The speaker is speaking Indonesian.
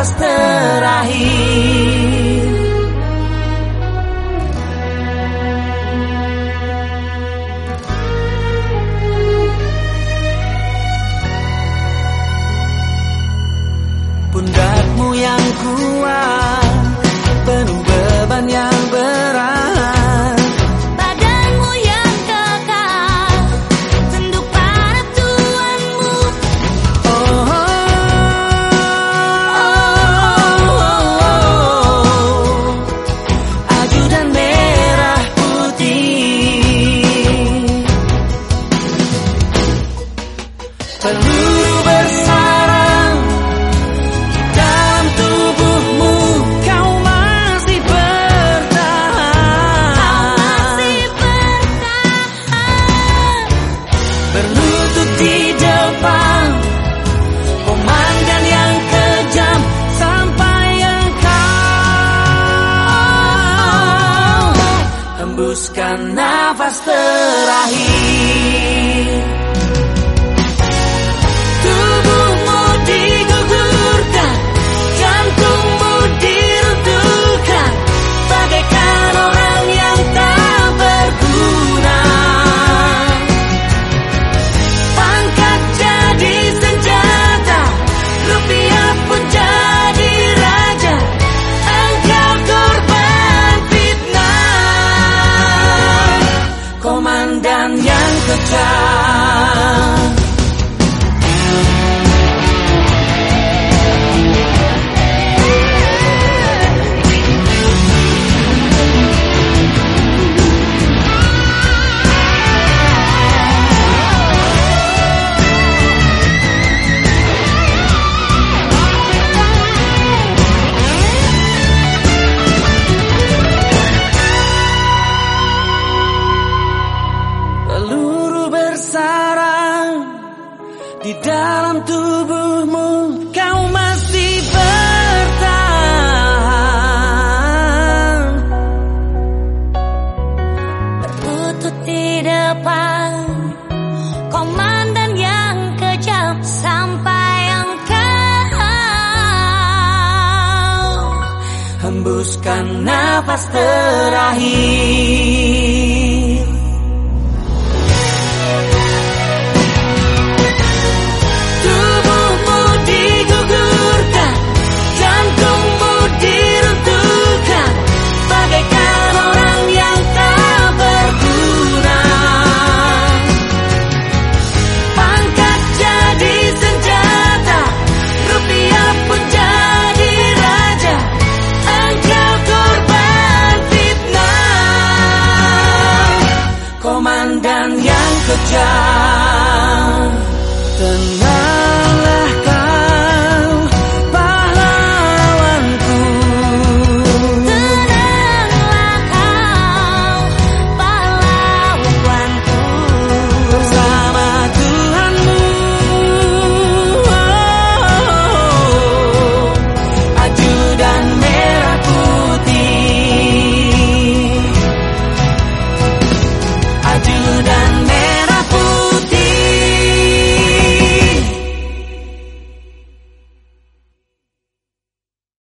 nafas terakhir. hembuskan nafas terakhir. the town. Karena nafas terakhir. dan yang kejam. Tenang